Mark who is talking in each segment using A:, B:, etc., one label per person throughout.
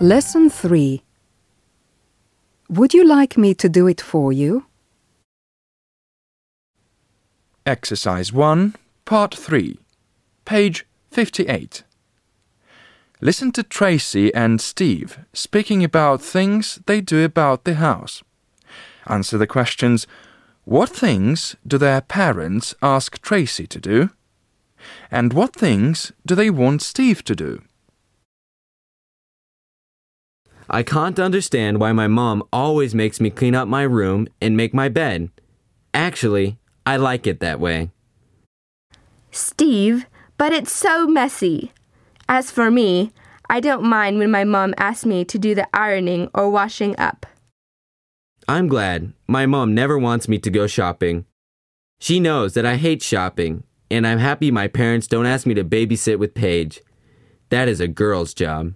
A: Lesson 3 Would you like me to do it for you?
B: Exercise 1, Part 3, page 58. Listen to Tracy and Steve speaking about things they do about the house. Answer the questions What things do their parents ask Tracy to do? And what things do they want Steve to do?
C: I can't understand why my mom always makes me clean up my room and make my bed. Actually, I like it that way.
D: Steve, but it's so messy. As for me, I don't mind when my mom asks me to do the ironing or washing up.
C: I'm glad my mom never wants me to go shopping. She knows that I hate shopping, and I'm happy my parents don't ask me to babysit with Paige. That is a girl's job.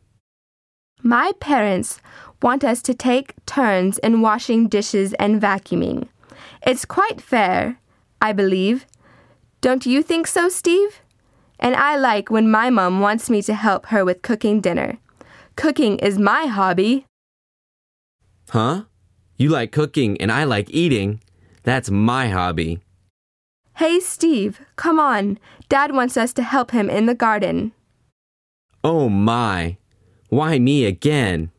D: My parents want us to take turns in washing dishes and vacuuming. It's quite fair, I believe. Don't you think so, Steve? And I like when my mom wants me to help her with cooking dinner. Cooking is my hobby.
C: Huh? You like cooking and I like eating. That's my hobby.
D: Hey, Steve, come on. Dad wants us to help him in the garden.
C: Oh my. Why me again?